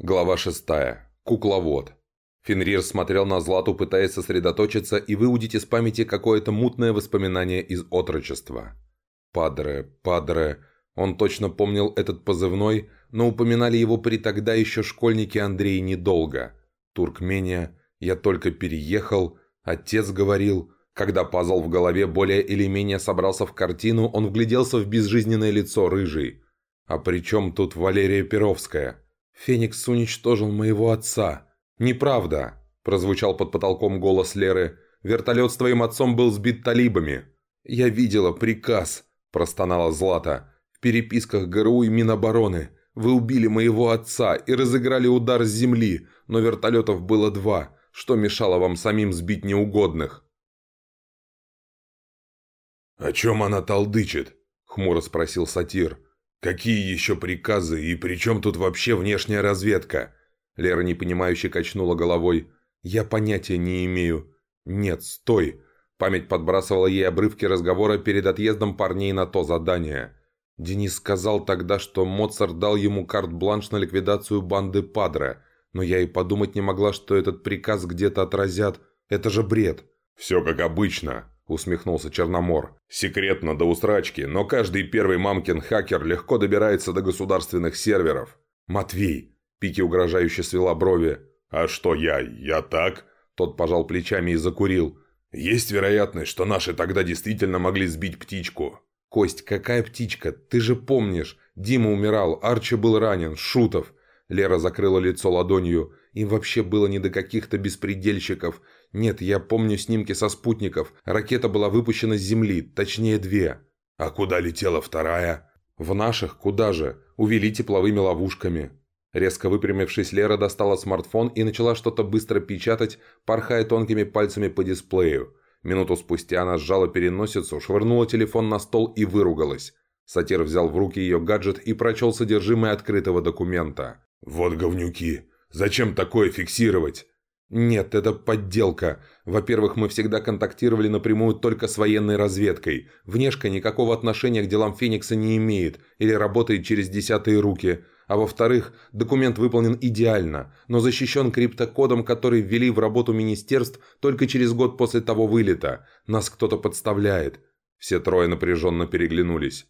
Глава 6. Кукловод. Фенрир смотрел на Злату, пытаясь сосредоточиться и выудить из памяти какое-то мутное воспоминание из отрочества. «Падре, падре...» Он точно помнил этот позывной, но упоминали его при тогда еще школьнике Андрей недолго. Туркмения, я только переехал, отец говорил... Когда пазл в голове более или менее собрался в картину, он вгляделся в безжизненное лицо рыжий. «А при чем тут Валерия Перовская?» «Феникс уничтожил моего отца». «Неправда», – прозвучал под потолком голос Леры. «Вертолет с твоим отцом был сбит талибами». «Я видела приказ», – простонала Злата. «В переписках ГРУ и Минобороны. Вы убили моего отца и разыграли удар с земли, но вертолетов было два. Что мешало вам самим сбить неугодных?» «О чем она толдычит?» – хмуро спросил сатир. «Какие еще приказы и при чем тут вообще внешняя разведка?» Лера непонимающе качнула головой. «Я понятия не имею». «Нет, стой!» Память подбрасывала ей обрывки разговора перед отъездом парней на то задание. Денис сказал тогда, что Моцарт дал ему карт-бланш на ликвидацию банды Падре, но я и подумать не могла, что этот приказ где-то отразят. Это же бред. «Все как обычно», усмехнулся Черномор. «Секретно до устрачки, но каждый первый мамкин хакер легко добирается до государственных серверов». «Матвей!» – Пики угрожающе свела брови. «А что я? Я так?» Тот пожал плечами и закурил. «Есть вероятность, что наши тогда действительно могли сбить птичку». «Кость, какая птичка? Ты же помнишь. Дима умирал, Арчи был ранен, Шутов». Лера закрыла лицо ладонью. Им вообще было не до каких-то беспредельщиков. Нет, я помню снимки со спутников. Ракета была выпущена с Земли, точнее две. А куда летела вторая? В наших, куда же? Увели тепловыми ловушками. Резко выпрямившись, Лера достала смартфон и начала что-то быстро печатать, порхая тонкими пальцами по дисплею. Минуту спустя она сжала переносицу, швырнула телефон на стол и выругалась. Сатир взял в руки ее гаджет и прочел содержимое открытого документа. «Вот говнюки! Зачем такое фиксировать? «Нет, это подделка. Во-первых, мы всегда контактировали напрямую только с военной разведкой. Внешка никакого отношения к делам Феникса не имеет или работает через десятые руки. А во-вторых, документ выполнен идеально, но защищен криптокодом, который ввели в работу министерств только через год после того вылета. Нас кто-то подставляет». Все трое напряженно переглянулись.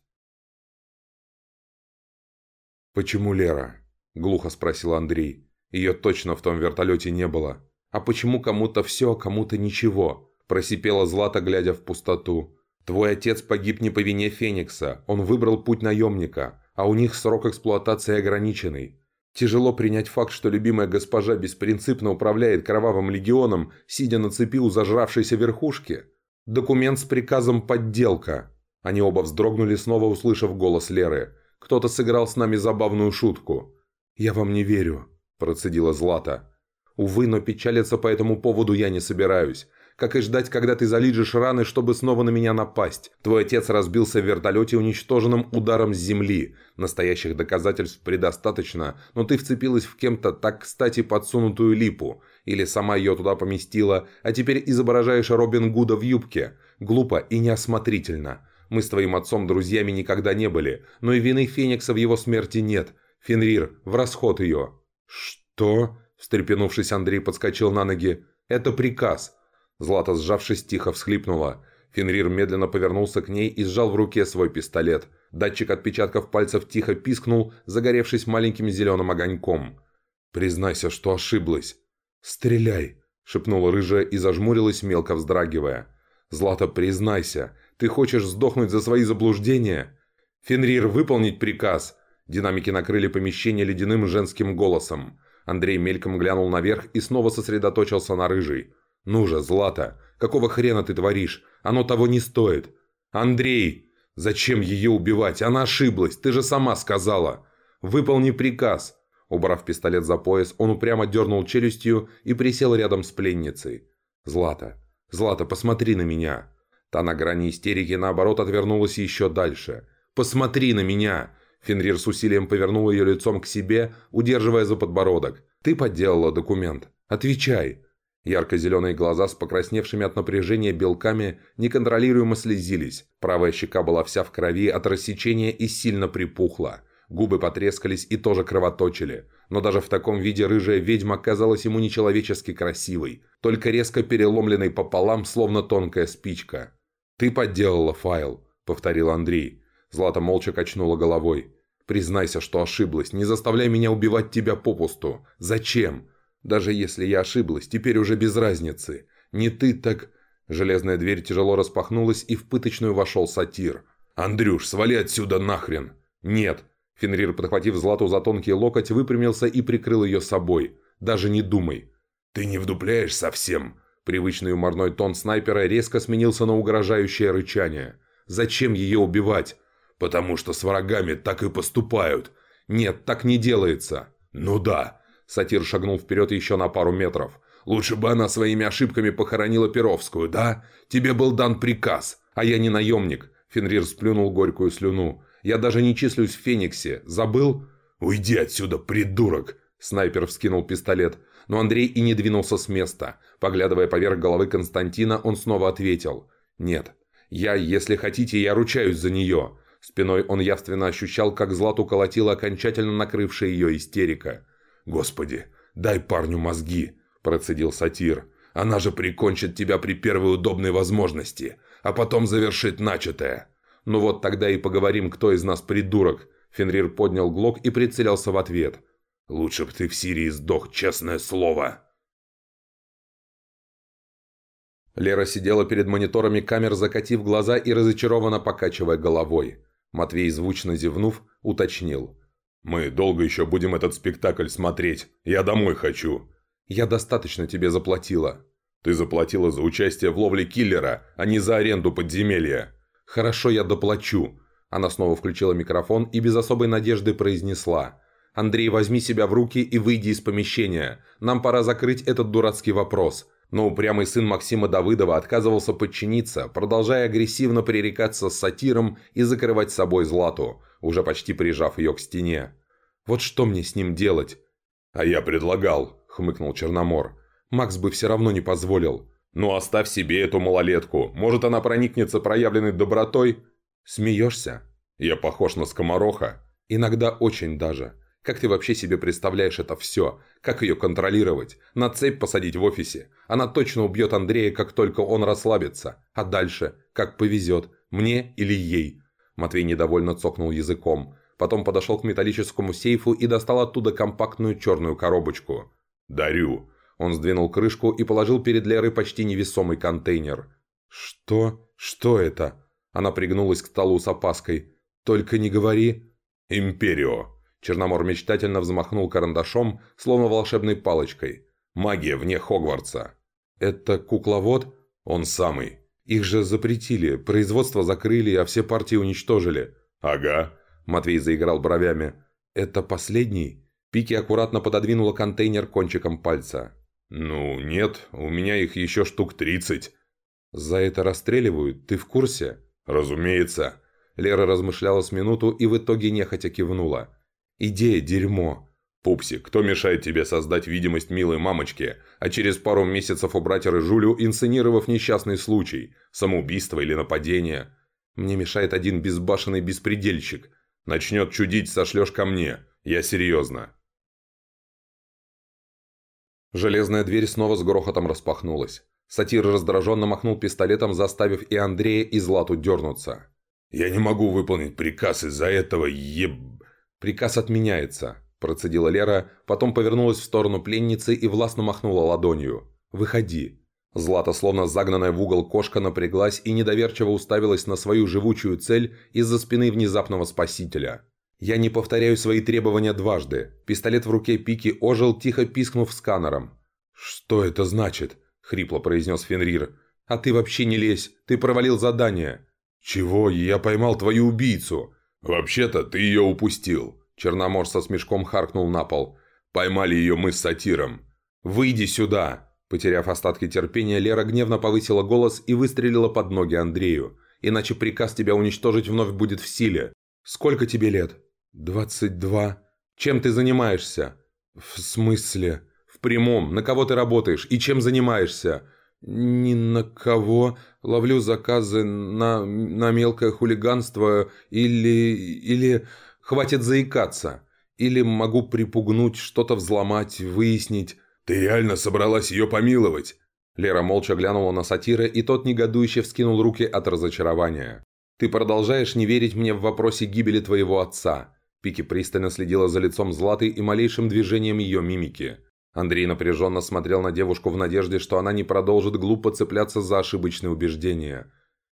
«Почему Лера?» – глухо спросил Андрей. Ее точно в том вертолете не было. «А почему кому-то все, а кому-то ничего?» – просипела Злата, глядя в пустоту. «Твой отец погиб не по вине Феникса, он выбрал путь наемника, а у них срок эксплуатации ограниченный. Тяжело принять факт, что любимая госпожа беспринципно управляет кровавым легионом, сидя на цепи у зажравшейся верхушки. Документ с приказом «подделка». Они оба вздрогнули, снова услышав голос Леры. «Кто-то сыграл с нами забавную шутку». «Я вам не верю», – процедила Злата. Увы, но печалиться по этому поводу я не собираюсь. Как и ждать, когда ты залижешь раны, чтобы снова на меня напасть. Твой отец разбился в вертолете уничтоженным ударом с земли. Настоящих доказательств предостаточно, но ты вцепилась в кем-то так кстати подсунутую липу. Или сама ее туда поместила, а теперь изображаешь Робин Гуда в юбке. Глупо и неосмотрительно. Мы с твоим отцом друзьями никогда не были, но и вины Феникса в его смерти нет. Фенрир, в расход ее». «Что?» Встрепенувшись, Андрей подскочил на ноги. «Это приказ!» Злата, сжавшись, тихо всхлипнула. Фенрир медленно повернулся к ней и сжал в руке свой пистолет. Датчик отпечатков пальцев тихо пискнул, загоревшись маленьким зеленым огоньком. «Признайся, что ошиблась!» «Стреляй!» – шепнула рыжая и зажмурилась, мелко вздрагивая. «Злата, признайся! Ты хочешь сдохнуть за свои заблуждения?» «Фенрир, выполнить приказ!» Динамики накрыли помещение ледяным женским голосом. Андрей мельком глянул наверх и снова сосредоточился на рыжей. «Ну же, Злата, какого хрена ты творишь? Оно того не стоит!» «Андрей! Зачем ее убивать? Она ошиблась, ты же сама сказала!» «Выполни приказ!» Убрав пистолет за пояс, он упрямо дернул челюстью и присел рядом с пленницей. «Злата! Злата, посмотри на меня!» Та на грани истерики, наоборот, отвернулась еще дальше. «Посмотри на меня! Фенрир с усилием повернул ее лицом к себе, удерживая за подбородок. «Ты подделала документ. Отвечай!» Ярко-зеленые глаза с покрасневшими от напряжения белками неконтролируемо слезились. Правая щека была вся в крови от рассечения и сильно припухла. Губы потрескались и тоже кровоточили. Но даже в таком виде рыжая ведьма казалась ему нечеловечески красивой, только резко переломленной пополам, словно тонкая спичка. «Ты подделала файл», — повторил Андрей. Злата молча качнула головой. «Признайся, что ошиблась. Не заставляй меня убивать тебя попусту. Зачем? Даже если я ошиблась, теперь уже без разницы. Не ты, так...» Железная дверь тяжело распахнулась, и в пыточную вошел сатир. «Андрюш, свали отсюда нахрен!» «Нет!» Фенрир, подхватив Злату за тонкий локоть, выпрямился и прикрыл ее собой. «Даже не думай!» «Ты не вдупляешь совсем!» Привычный юморной тон снайпера резко сменился на угрожающее рычание. «Зачем ее убивать?» «Потому что с врагами так и поступают!» «Нет, так не делается!» «Ну да!» Сатир шагнул вперед еще на пару метров. Лучше бы она своими ошибками похоронила Перовскую, да? Тебе был дан приказ, а я не наемник». Фенрир сплюнул горькую слюну. «Я даже не числюсь в Фениксе. Забыл?» «Уйди отсюда, придурок!» Снайпер вскинул пистолет. Но Андрей и не двинулся с места. Поглядывая поверх головы Константина, он снова ответил. «Нет. Я, если хотите, я ручаюсь за нее». Спиной он явственно ощущал, как Злату колотила окончательно накрывшая ее истерика. «Господи, дай парню мозги!» – процедил сатир. «Она же прикончит тебя при первой удобной возможности, а потом завершит начатое». «Ну вот тогда и поговорим, кто из нас придурок». Фенрир поднял глок и прицелился в ответ. «Лучше б ты в Сирии сдох, честное слово». Лера сидела перед мониторами камер, закатив глаза и разочарованно покачивая головой. Матвей, звучно зевнув, уточнил. «Мы долго еще будем этот спектакль смотреть. Я домой хочу». «Я достаточно тебе заплатила». «Ты заплатила за участие в ловле киллера, а не за аренду подземелья». «Хорошо, я доплачу». Она снова включила микрофон и без особой надежды произнесла. «Андрей, возьми себя в руки и выйди из помещения. Нам пора закрыть этот дурацкий вопрос». Но упрямый сын Максима Давыдова отказывался подчиниться, продолжая агрессивно пререкаться с сатиром и закрывать собой Злату, уже почти прижав ее к стене. «Вот что мне с ним делать?» «А я предлагал», хмыкнул Черномор. «Макс бы все равно не позволил». «Ну оставь себе эту малолетку. Может, она проникнется проявленной добротой?» «Смеешься?» «Я похож на скомороха». «Иногда очень даже. Как ты вообще себе представляешь это все? Как ее контролировать? На цепь посадить в офисе? Она точно убьет Андрея, как только он расслабится. А дальше? Как повезет? Мне или ей?» Матвей недовольно цокнул языком. Потом подошел к металлическому сейфу и достал оттуда компактную черную коробочку. «Дарю». Он сдвинул крышку и положил перед Лерой почти невесомый контейнер. «Что? Что это?» Она пригнулась к столу с опаской. «Только не говори...» «Империо». Черномор мечтательно взмахнул карандашом, словно волшебной палочкой. «Магия вне Хогвартса». «Это кукловод?» «Он самый». «Их же запретили, производство закрыли, а все партии уничтожили». «Ага». Матвей заиграл бровями. «Это последний?» Пики аккуратно пододвинула контейнер кончиком пальца. «Ну, нет, у меня их еще штук тридцать». «За это расстреливают? Ты в курсе?» «Разумеется». Лера размышляла с минуту и в итоге нехотя кивнула. «Идея – дерьмо». «Пупсик, кто мешает тебе создать видимость милой мамочки, а через пару месяцев убрать рыжулю, инсценировав несчастный случай, самоубийство или нападение?» «Мне мешает один безбашенный беспредельщик. Начнет чудить, сошлешь ко мне. Я серьезно». Железная дверь снова с грохотом распахнулась. Сатир раздраженно махнул пистолетом, заставив и Андрея, и Злату дернуться. «Я не могу выполнить приказ из-за этого еб...» «Приказ отменяется», – процедила Лера, потом повернулась в сторону пленницы и властно махнула ладонью. «Выходи». Злата, словно загнанная в угол кошка, напряглась и недоверчиво уставилась на свою живучую цель из-за спины внезапного спасителя. Я не повторяю свои требования дважды. Пистолет в руке Пики ожил, тихо пискнув сканером. «Что это значит?» – хрипло произнес Фенрир. «А ты вообще не лезь. Ты провалил задание». «Чего? Я поймал твою убийцу». «Вообще-то ты ее упустил». Черномор со смешком харкнул на пол. «Поймали ее мы с сатиром». «Выйди сюда!» Потеряв остатки терпения, Лера гневно повысила голос и выстрелила под ноги Андрею. «Иначе приказ тебя уничтожить вновь будет в силе. Сколько тебе лет?» «Двадцать два. Чем ты занимаешься?» «В смысле?» «В прямом. На кого ты работаешь и чем занимаешься?» «Ни на кого. Ловлю заказы на, на мелкое хулиганство или... или...» «Хватит заикаться. Или могу припугнуть, что-то взломать, выяснить. Ты реально собралась ее помиловать? Лера молча глянула на сатира, и тот негодующе вскинул руки от разочарования. «Ты продолжаешь не верить мне в вопросе гибели твоего отца». Пики пристально следила за лицом Златы и малейшим движением ее мимики. Андрей напряженно смотрел на девушку в надежде, что она не продолжит глупо цепляться за ошибочные убеждения.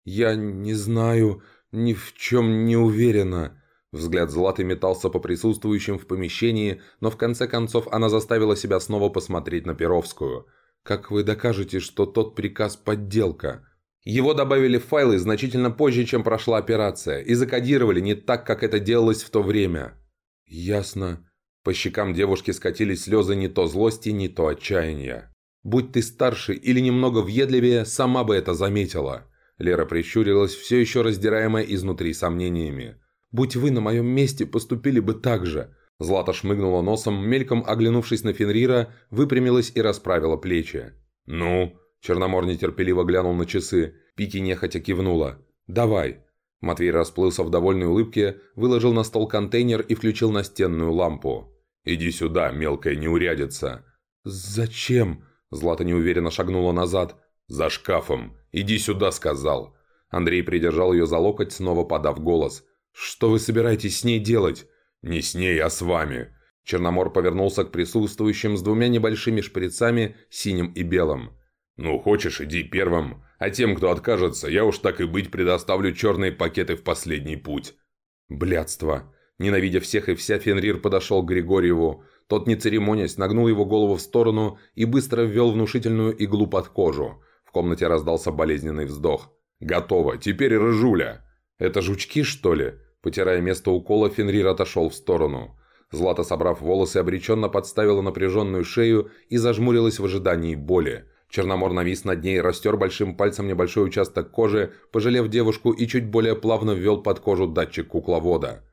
«Я не знаю, ни в чем не уверена». Взгляд Златы метался по присутствующим в помещении, но в конце концов она заставила себя снова посмотреть на Перовскую – как вы докажете, что тот приказ – подделка? Его добавили в файлы значительно позже, чем прошла операция, и закодировали не так, как это делалось в то время. Ясно. По щекам девушки скатились слезы не то злости, не то отчаяния. «Будь ты старше или немного въедливее, сама бы это заметила». Лера прищурилась, все еще раздираемая изнутри сомнениями. «Будь вы на моем месте, поступили бы так же. Злата шмыгнула носом, мельком оглянувшись на Фенрира, выпрямилась и расправила плечи. «Ну?» Черномор нетерпеливо глянул на часы. Пики нехотя кивнула. «Давай». Матвей расплылся в довольной улыбке, выложил на стол контейнер и включил настенную лампу. «Иди сюда, мелкая неурядица». «Зачем?» Злата неуверенно шагнула назад. «За шкафом. Иди сюда», — сказал. Андрей придержал ее за локоть, снова подав голос. «Что вы собираетесь с ней делать?» «Не с ней, а с вами!» Черномор повернулся к присутствующим с двумя небольшими шприцами, синим и белым. «Ну, хочешь, иди первым, а тем, кто откажется, я уж так и быть предоставлю черные пакеты в последний путь». Блядство. Ненавидя всех и вся, Фенрир подошел к Григорьеву. Тот, не церемонясь, нагнул его голову в сторону и быстро ввел внушительную иглу под кожу. В комнате раздался болезненный вздох. «Готово. Теперь рыжуля». «Это жучки, что ли?» Потирая место укола, Фенрир отошел в сторону. Злата, собрав волосы, обреченно подставила напряженную шею и зажмурилась в ожидании боли. Черномор навис над ней, растер большим пальцем небольшой участок кожи, пожалев девушку и чуть более плавно ввел под кожу датчик кукловода.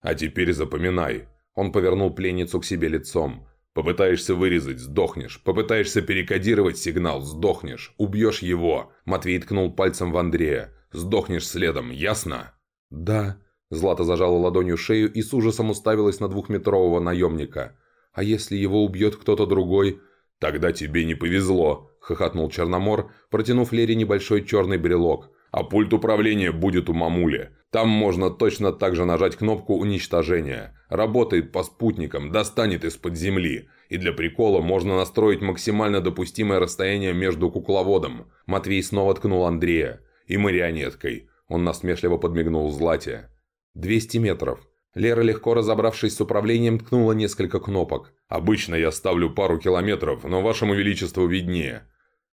«А теперь запоминай». Он повернул пленницу к себе лицом. «Попытаешься вырезать – сдохнешь. Попытаешься перекодировать сигнал – сдохнешь. Убьешь его». Матвей ткнул пальцем в Андрея. «Сдохнешь следом, ясно?» «Да», Злата зажала ладонью шею и с ужасом уставилась на двухметрового наемника. «А если его убьет кто-то другой?» «Тогда тебе не повезло», – хохотнул Черномор, протянув Лере небольшой черный брелок. «А пульт управления будет у мамули. Там можно точно так же нажать кнопку уничтожения. Работает по спутникам, достанет из-под земли. И для прикола можно настроить максимально допустимое расстояние между кукловодом». Матвей снова ткнул Андрея. «И марионеткой». Он насмешливо подмигнул Злате. 200 метров. Лера, легко разобравшись с управлением, ткнула несколько кнопок. «Обычно я ставлю пару километров, но вашему величеству виднее».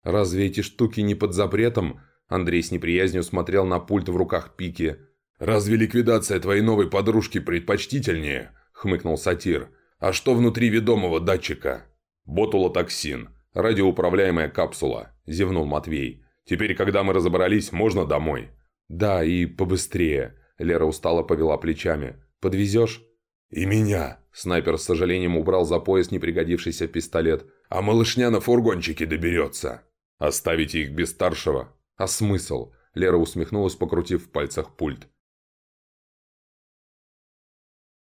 «Разве эти штуки не под запретом?» Андрей с неприязнью смотрел на пульт в руках Пики. «Разве ликвидация твоей новой подружки предпочтительнее?» – хмыкнул сатир. «А что внутри ведомого датчика?» «Ботулотоксин. Радиоуправляемая капсула», – зевнул Матвей. «Теперь, когда мы разобрались, можно домой». «Да, и побыстрее». Лера устало повела плечами. «Подвезешь?» «И меня!» Снайпер с сожалением убрал за пояс непригодившийся пистолет. «А малышня на фургончике доберется!» «Оставите их без старшего?» «А смысл?» Лера усмехнулась, покрутив в пальцах пульт.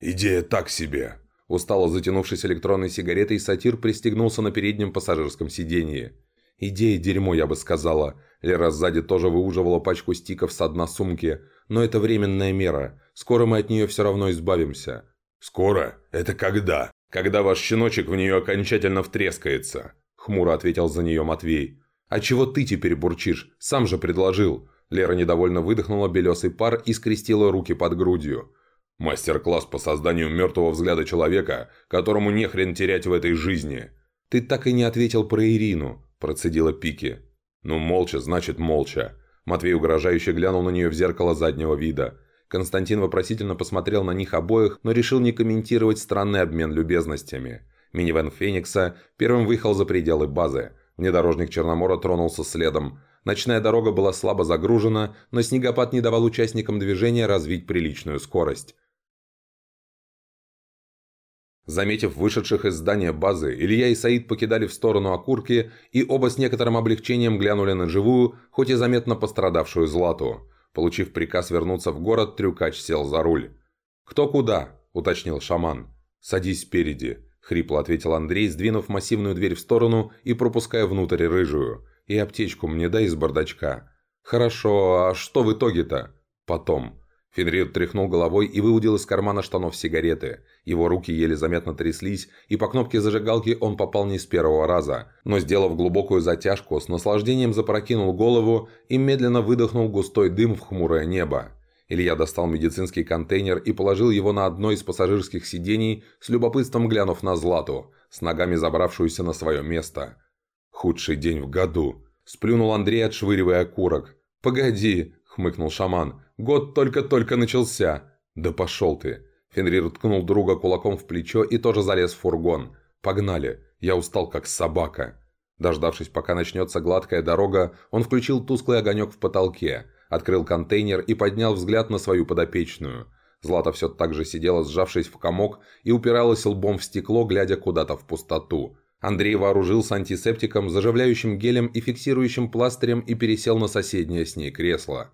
«Идея так себе!» Устало затянувшись электронной сигаретой, сатир пристегнулся на переднем пассажирском сиденье. «Идея дерьмо, я бы сказала». Лера сзади тоже выуживала пачку стиков с дна сумки. «Но это временная мера. Скоро мы от нее все равно избавимся». «Скоро? Это когда?» «Когда ваш щеночек в нее окончательно втрескается», — хмуро ответил за нее Матвей. «А чего ты теперь бурчишь? Сам же предложил». Лера недовольно выдохнула белесый пар и скрестила руки под грудью. «Мастер-класс по созданию мертвого взгляда человека, которому не хрен терять в этой жизни». «Ты так и не ответил про Ирину», – процедила Пики. «Ну, молча, значит, молча». Матвей угрожающе глянул на нее в зеркало заднего вида. Константин вопросительно посмотрел на них обоих, но решил не комментировать странный обмен любезностями. Минивэн Феникса первым выехал за пределы базы. Внедорожник Черномора тронулся следом. Ночная дорога была слабо загружена, но снегопад не давал участникам движения развить приличную скорость. Заметив вышедших из здания базы, Илья и Саид покидали в сторону окурки, и оба с некоторым облегчением глянули на живую, хоть и заметно пострадавшую Злату. Получив приказ вернуться в город, Трюкач сел за руль. «Кто куда?» – уточнил шаман. «Садись спереди», — хрипло ответил Андрей, сдвинув массивную дверь в сторону и пропуская внутрь рыжую. «И аптечку мне дай из бардачка». «Хорошо, а что в итоге-то?» «Потом». Фенрир тряхнул головой и выудил из кармана штанов сигареты. Его руки еле заметно тряслись, и по кнопке зажигалки он попал не с первого раза. Но сделав глубокую затяжку, с наслаждением запрокинул голову и медленно выдохнул густой дым в хмурое небо. Илья достал медицинский контейнер и положил его на одно из пассажирских сидений, с любопытством глянув на Злату, с ногами забравшуюся на свое место. «Худший день в году», – сплюнул Андрей, отшвыривая окурок. «Погоди», – хмыкнул шаман, Год только-только начался. Да пошел ты. Фенрир ткнул друга кулаком в плечо и тоже залез в фургон. Погнали. Я устал как собака. Дождавшись, пока начнется гладкая дорога, он включил тусклый огонек в потолке, открыл контейнер и поднял взгляд на свою подопечную. Злата все так же сидела, сжавшись в комок, и упиралась лбом в стекло, глядя куда-то в пустоту. Андрей вооружился антисептиком, заживляющим гелем и фиксирующим пластырем и пересел на соседнее с ней кресло.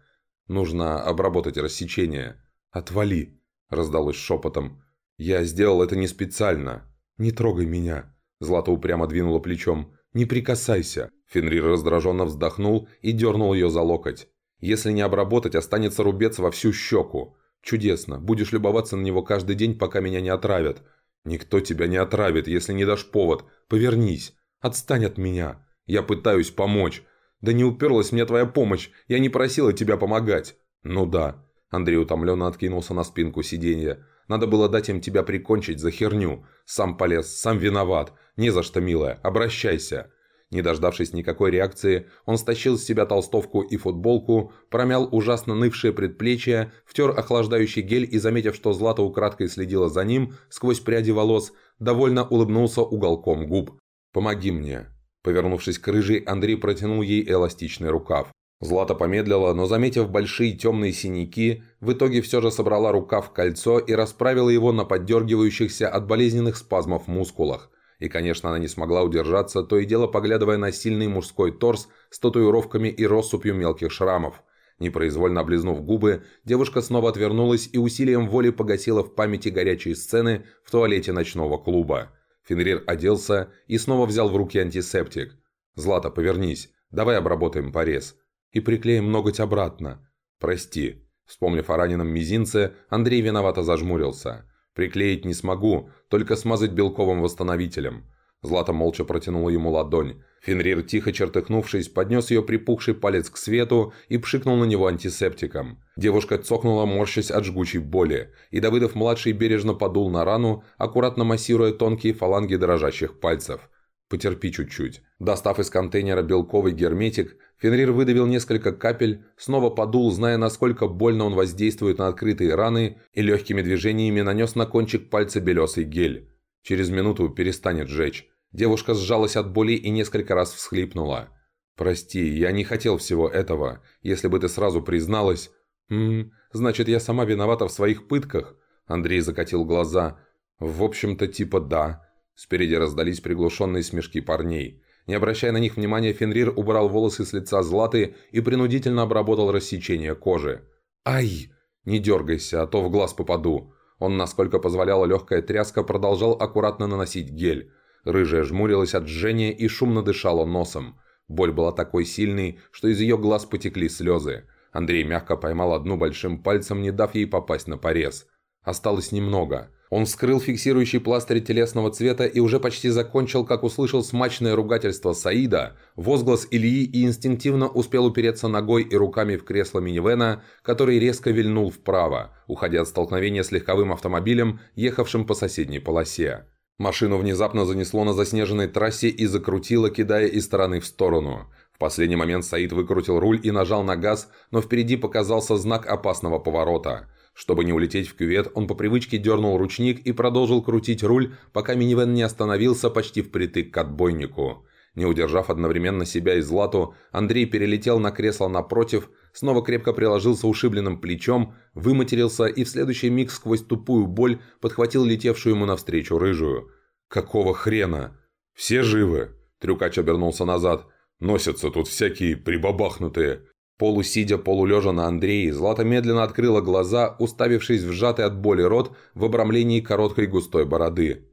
Нужно обработать рассечение. Отвали!» – раздалось шепотом. «Я сделал это не специально. Не трогай меня!» Злата упрямо двинула плечом. «Не прикасайся!» Фенрир раздраженно вздохнул и дернул ее за локоть. «Если не обработать, останется рубец во всю щеку. Чудесно. Будешь любоваться на него каждый день, пока меня не отравят. Никто тебя не отравит, если не дашь повод. Повернись. Отстань от меня. Я пытаюсь помочь. «Да не уперлась мне твоя помощь, я не просила тебя помогать». «Ну да». Андрей утомленно откинулся на спинку сиденья. «Надо было дать им тебя прикончить за херню. Сам полез, сам виноват. Не за что, милая, обращайся». Не дождавшись никакой реакции, он стащил с себя толстовку и футболку, промял ужасно нывшие предплечья, втер охлаждающий гель и, заметив, что Злата украдкой следила за ним сквозь пряди волос, довольно улыбнулся уголком губ. «Помоги мне. Повернувшись к рыжей, Андрей протянул ей эластичный рукав. Злата помедлила, но, заметив большие темные синяки, в итоге все же собрала рукав в кольцо и расправила его на поддергивающихся от болезненных спазмов мускулах. И, конечно, она не смогла удержаться, то и дело поглядывая на сильный мужской торс с татуировками и россыпью мелких шрамов. Непроизвольно облизнув губы, девушка снова отвернулась и усилием воли погасила в памяти горячие сцены в туалете ночного клуба. Фенрир оделся и снова взял в руки антисептик. «Злата, повернись. Давай обработаем порез. И приклеим ноготь обратно. Прости». Вспомнив о раненом мизинце, Андрей виновато зажмурился. «Приклеить не смогу, только смазать белковым восстановителем». Злата молча протянула ему ладонь. Фенрир, тихо чертыхнувшись, поднес ее припухший палец к свету и пшикнул на него антисептиком. Девушка цокнула, морщась от жгучей боли, и Давыдов-младший бережно подул на рану, аккуратно массируя тонкие фаланги дрожащих пальцев. «Потерпи чуть-чуть». Достав из контейнера белковый герметик, Фенрир выдавил несколько капель, снова подул, зная, насколько больно он воздействует на открытые раны, и легкими движениями нанес на кончик пальца белесый гель. Через минуту перестанет жечь. Девушка сжалась от боли и несколько раз всхлипнула. «Прости, я не хотел всего этого. Если бы ты сразу призналась...» «Ммм, значит, я сама виновата в своих пытках?» Андрей закатил глаза. «В общем-то, типа да». Спереди раздались приглушенные смешки парней. Не обращая на них внимания, Фенрир убрал волосы с лица Златы и принудительно обработал рассечение кожи. «Ай! Не дергайся, а то в глаз попаду». Он, насколько позволяла легкая тряска, продолжал аккуратно наносить гель. Рыжая жмурилась от жжения и шумно дышала носом. Боль была такой сильной, что из ее глаз потекли слезы. Андрей мягко поймал одну большим пальцем, не дав ей попасть на порез. Осталось немного. Он вскрыл фиксирующий пластырь телесного цвета и уже почти закончил, как услышал смачное ругательство Саида, возглас Ильи и инстинктивно успел упереться ногой и руками в кресло минивэна, который резко вильнул вправо, уходя от столкновения с легковым автомобилем, ехавшим по соседней полосе. Машину внезапно занесло на заснеженной трассе и закрутило, кидая из стороны в сторону. В последний момент Саид выкрутил руль и нажал на газ, но впереди показался знак опасного поворота. Чтобы не улететь в кювет, он по привычке дернул ручник и продолжил крутить руль, пока минивэн не остановился почти впритык к отбойнику. Не удержав одновременно себя и Злату, Андрей перелетел на кресло напротив, снова крепко приложился ушибленным плечом, выматерился и в следующий миг сквозь тупую боль подхватил летевшую ему навстречу рыжую. «Какого хрена? Все живы?» Трюкач обернулся назад. «Носятся тут всякие прибабахнутые». Полусидя, полулежа на Андрее, Злата медленно открыла глаза, уставившись в сжатый от боли рот в обрамлении короткой густой бороды.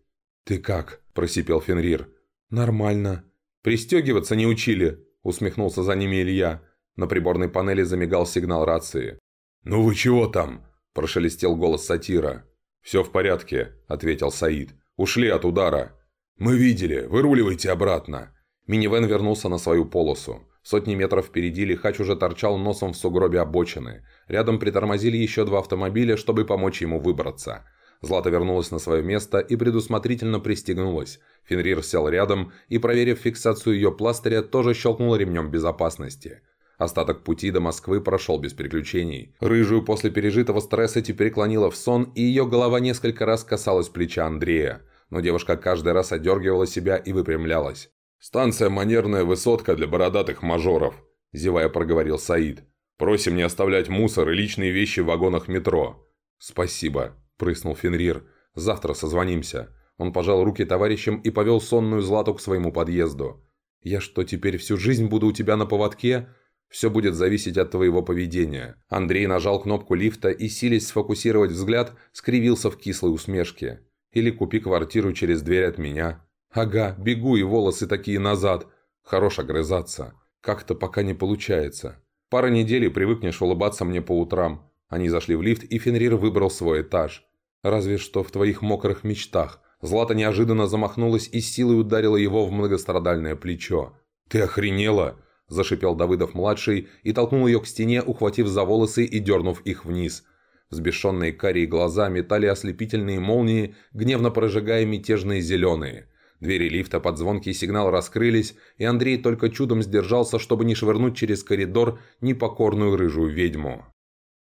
«Ты как?» – просипел Фенрир. «Нормально». «Пристегиваться не учили», – усмехнулся за ними Илья. На приборной панели замигал сигнал рации. «Ну вы чего там?» – прошелестел голос сатира. «Все в порядке», – ответил Саид. «Ушли от удара». «Мы видели. Выруливайте обратно». Минивэн вернулся на свою полосу. Сотни метров впереди лихач уже торчал носом в сугробе обочины. Рядом притормозили еще два автомобиля, чтобы помочь ему выбраться. Злата вернулась на свое место и предусмотрительно пристегнулась. Фенрир сел рядом и, проверив фиксацию ее пластыря, тоже щелкнул ремнем безопасности. Остаток пути до Москвы прошел без приключений. Рыжую после пережитого стресса теперь клонила в сон, и ее голова несколько раз касалась плеча Андрея. Но девушка каждый раз одергивала себя и выпрямлялась. «Станция «Манерная высотка» для бородатых мажоров», – зевая проговорил Саид. «Просим не оставлять мусор и личные вещи в вагонах метро». «Спасибо», – прыснул Фенрир. «Завтра созвонимся». Он пожал руки товарищам и повел сонную Злату к своему подъезду. «Я что, теперь всю жизнь буду у тебя на поводке?» Все будет зависеть от твоего поведения». Андрей нажал кнопку лифта и, силясь сфокусировать взгляд, скривился в кислой усмешке. «Или купи квартиру через дверь от меня». «Ага, бегу и волосы такие назад». Хорош огрызаться. Как-то пока не получается. Пара недель привыкнешь улыбаться мне по утрам. Они зашли в лифт, и Фенрир выбрал свой этаж. Разве что в твоих мокрых мечтах. Злата неожиданно замахнулась и силой ударила его в многострадальное плечо. «Ты охренела?» – зашипел Давыдов-младший и толкнул ее к стене, ухватив за волосы и дернув их вниз. Взбешенные карие глаза метали ослепительные молнии, гневно прожигая мятежные зеленые. Двери лифта под звонкий сигнал раскрылись, и Андрей только чудом сдержался, чтобы не швырнуть через коридор непокорную рыжую ведьму.